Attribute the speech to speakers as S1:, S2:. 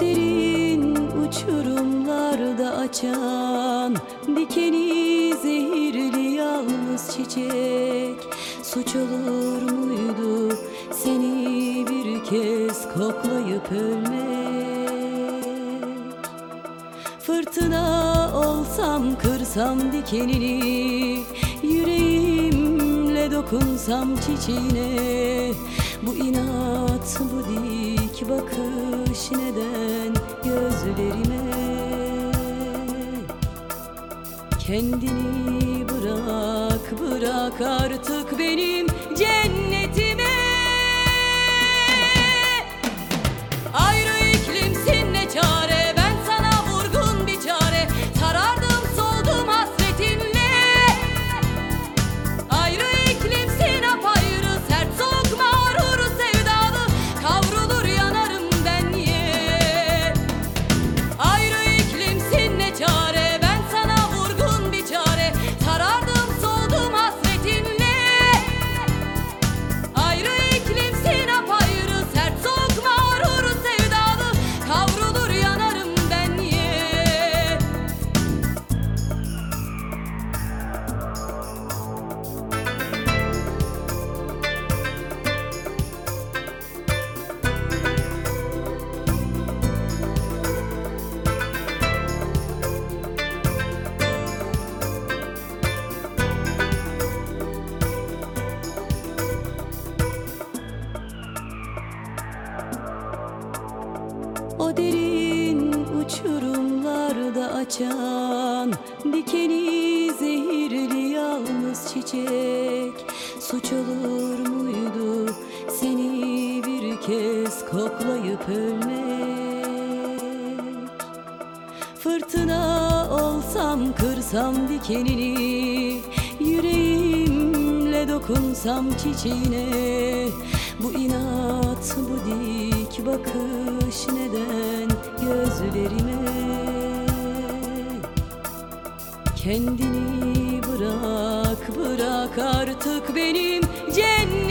S1: Derin uçurumlarda açan Dikeni zehirli yalnız çiçek. Suç olur muydu seni bir kez koklayıp ölmek? Fırtına olsam kırsam dikenini Yüreğimle dokunsam çiçeğine. Bu inat bu dik bakış neden gözlerime. Kendini bırak bırak artık benim cennetime O derin uçurumlarda açan Dikeni zehirli yalnız çiçek. Suç olur muydu seni bir kez koklayıp ölmek? Fırtına olsam kırsam dikenini Yüreğimle dokunsam çiçeğine. Bu inat bu dik bakış neden gözlerime? Kendini bırak bırak artık benim cennetim